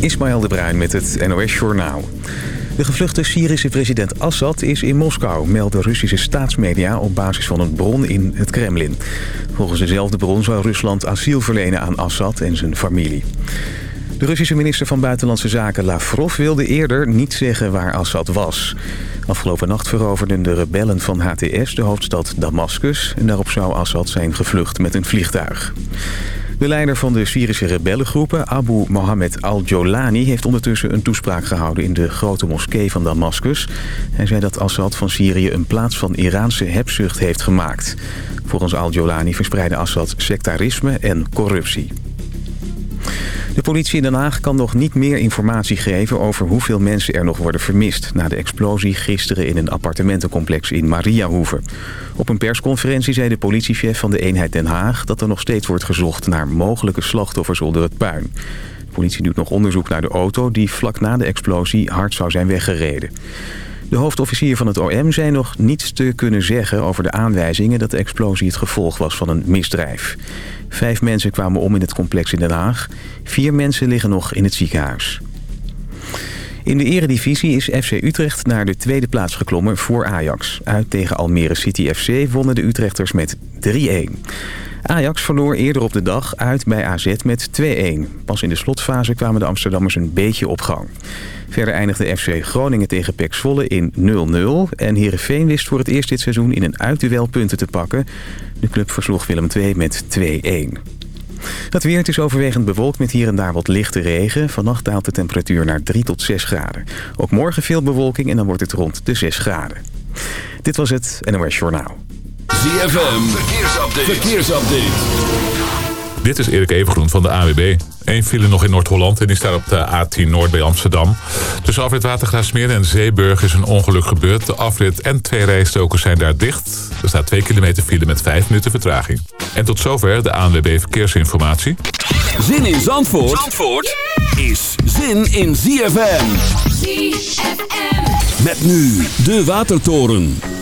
Ismaël de Bruin met het NOS Journaal. De gevluchte Syrische president Assad is in Moskou, melden Russische staatsmedia op basis van een bron in het Kremlin. Volgens dezelfde bron zou Rusland asiel verlenen aan Assad en zijn familie. De Russische minister van Buitenlandse Zaken Lavrov wilde eerder niet zeggen waar Assad was. Afgelopen nacht veroverden de rebellen van HTS de hoofdstad Damascus... en daarop zou Assad zijn gevlucht met een vliegtuig. De leider van de Syrische rebellengroepen, Abu Mohammed al-Jolani... heeft ondertussen een toespraak gehouden in de grote moskee van Damascus. Hij zei dat Assad van Syrië een plaats van Iraanse hebzucht heeft gemaakt. Volgens al-Jolani verspreidde Assad sectarisme en corruptie. De politie in Den Haag kan nog niet meer informatie geven over hoeveel mensen er nog worden vermist... na de explosie gisteren in een appartementencomplex in Mariahoeve. Op een persconferentie zei de politiechef van de eenheid Den Haag... dat er nog steeds wordt gezocht naar mogelijke slachtoffers onder het puin. De politie doet nog onderzoek naar de auto die vlak na de explosie hard zou zijn weggereden. De hoofdofficier van het OM zei nog niets te kunnen zeggen over de aanwijzingen... dat de explosie het gevolg was van een misdrijf. Vijf mensen kwamen om in het complex in Den Haag. Vier mensen liggen nog in het ziekenhuis. In de eredivisie is FC Utrecht naar de tweede plaats geklommen voor Ajax. Uit tegen Almere City FC wonnen de Utrechters met 3-1. Ajax verloor eerder op de dag uit bij AZ met 2-1. Pas in de slotfase kwamen de Amsterdammers een beetje op gang. Verder eindigde FC Groningen tegen PEC Zwolle in 0-0. En Heerenveen wist voor het eerst dit seizoen in een uitduel punten te pakken. De club versloeg Willem II met 2-1. Het weer is overwegend bewolkt met hier en daar wat lichte regen. Vannacht daalt de temperatuur naar 3 tot 6 graden. Ook morgen veel bewolking en dan wordt het rond de 6 graden. Dit was het NOS Journaal. ZFM, verkeersupdate. verkeersupdate. Dit is Erik Evengroen van de AWB. Eén file nog in Noord-Holland en die staat op de A10 Noord bij Amsterdam. Tussen afrit Watergraafsmeer en Zeeburg is een ongeluk gebeurd. De afrit en twee rijstokers zijn daar dicht. Er staat 2 kilometer file met 5 minuten vertraging. En tot zover de ANWB Verkeersinformatie. Zin in Zandvoort, Zandvoort is zin in ZFM. ZFM. Met nu de Watertoren.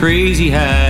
crazy high.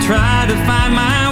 try to find my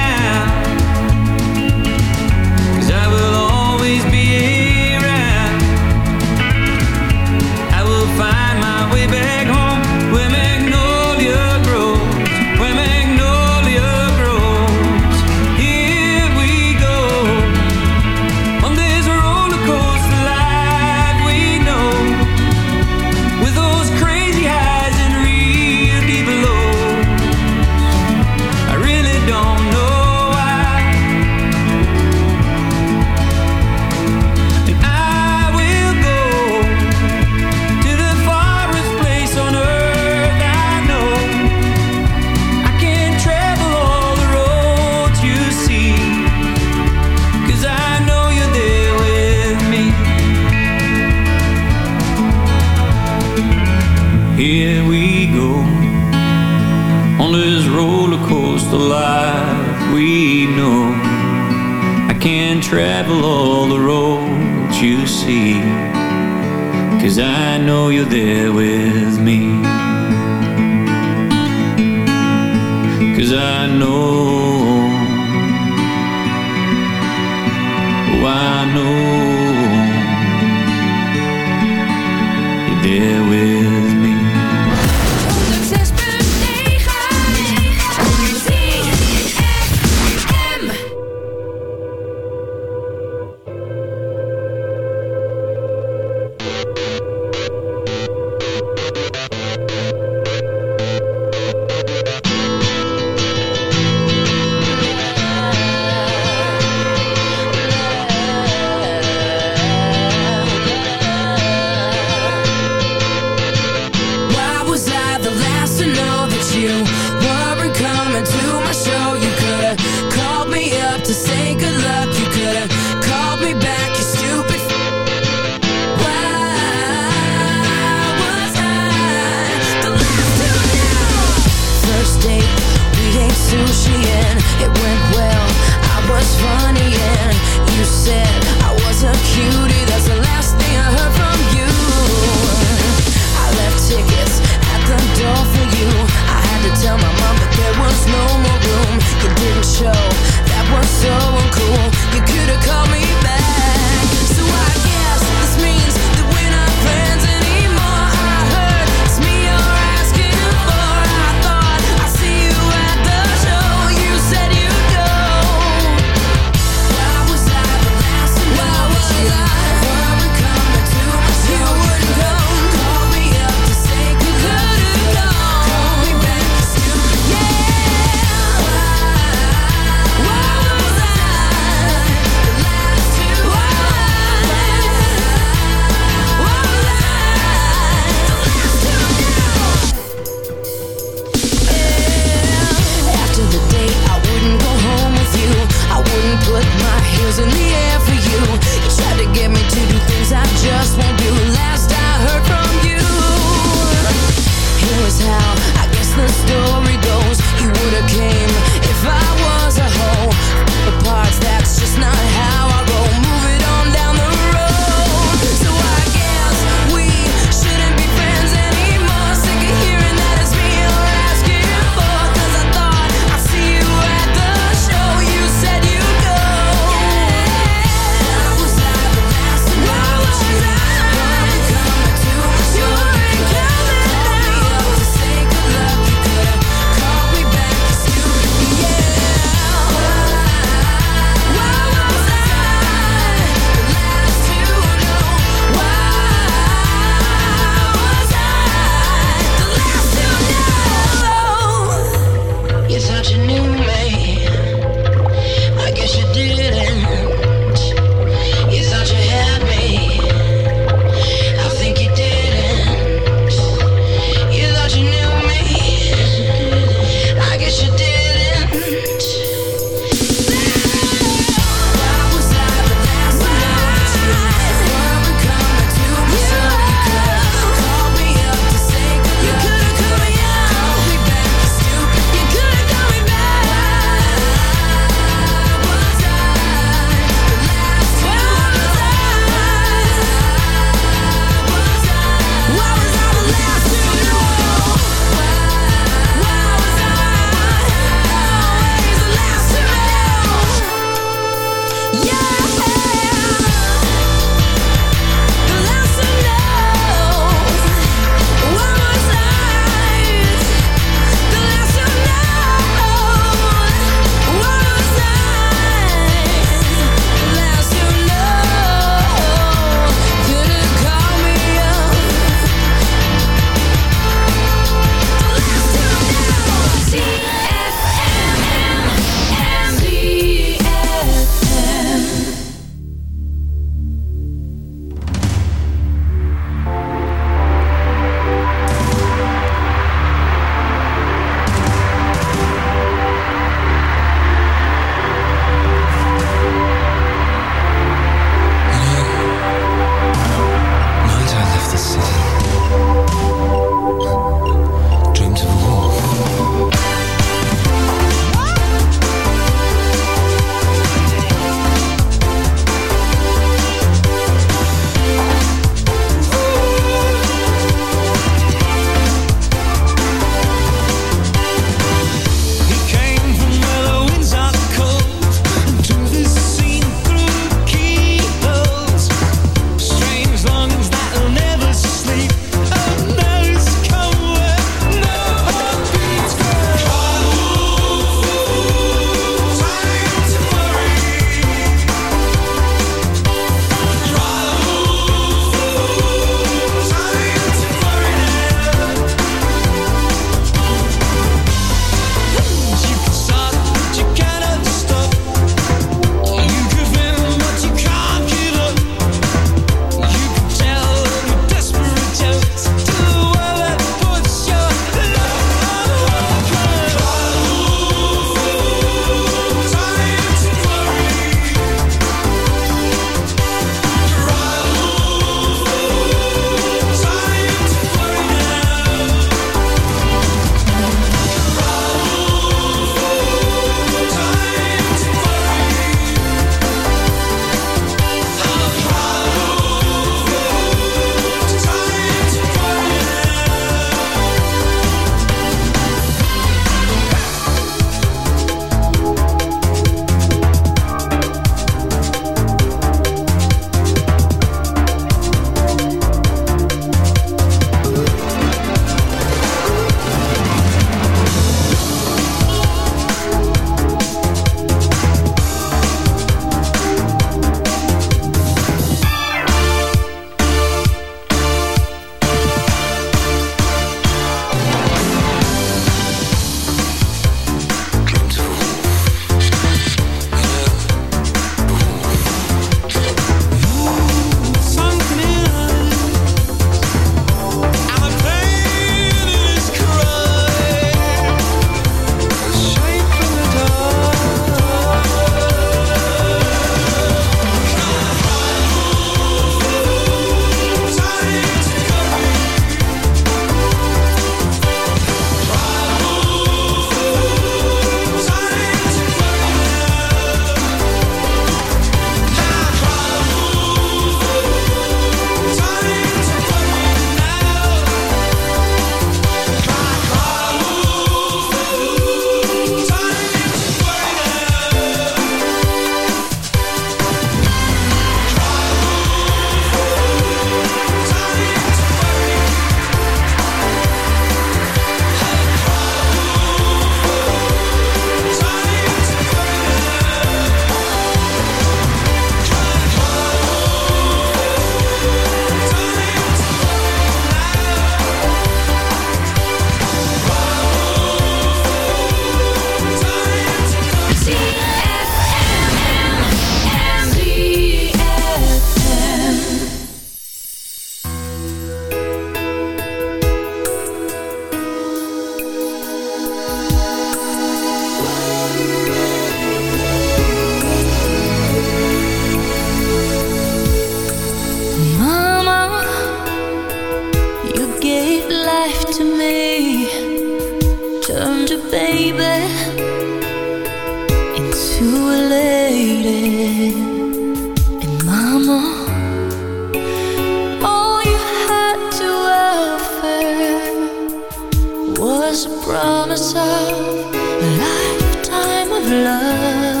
promise of a lifetime of love.